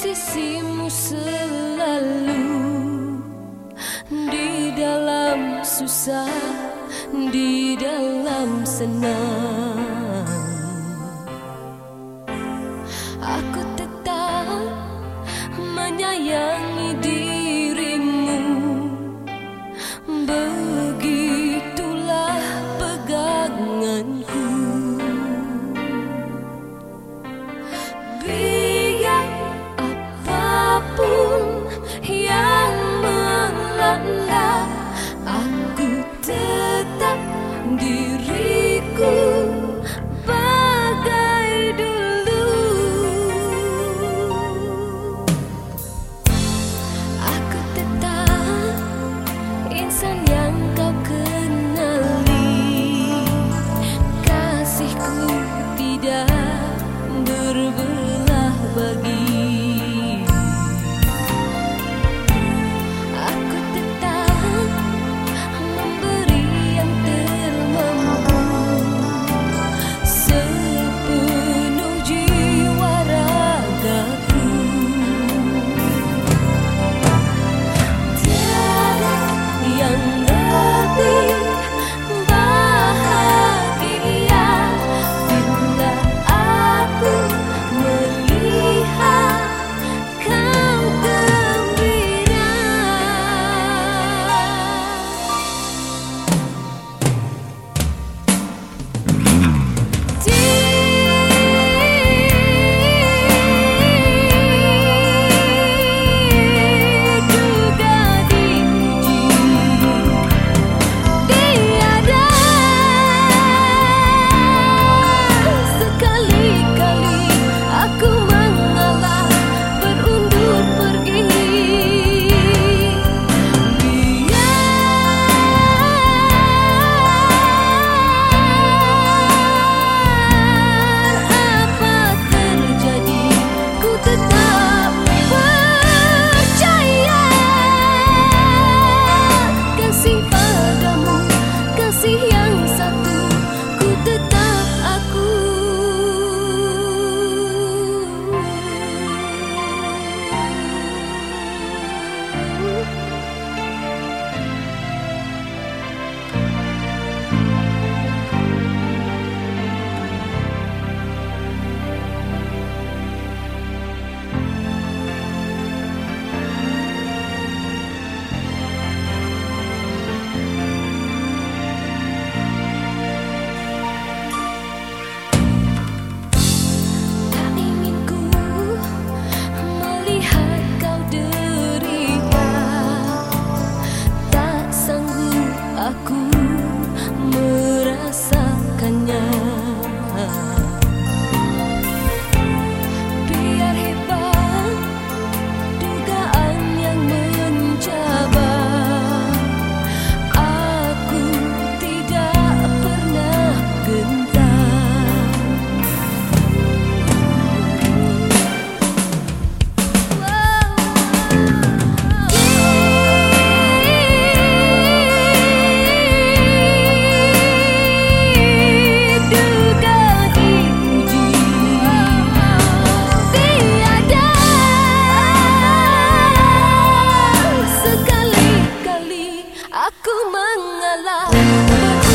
sisimu selalu Di dalam susah, di dalam senang. 三人。梦啊，老。